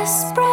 desperate.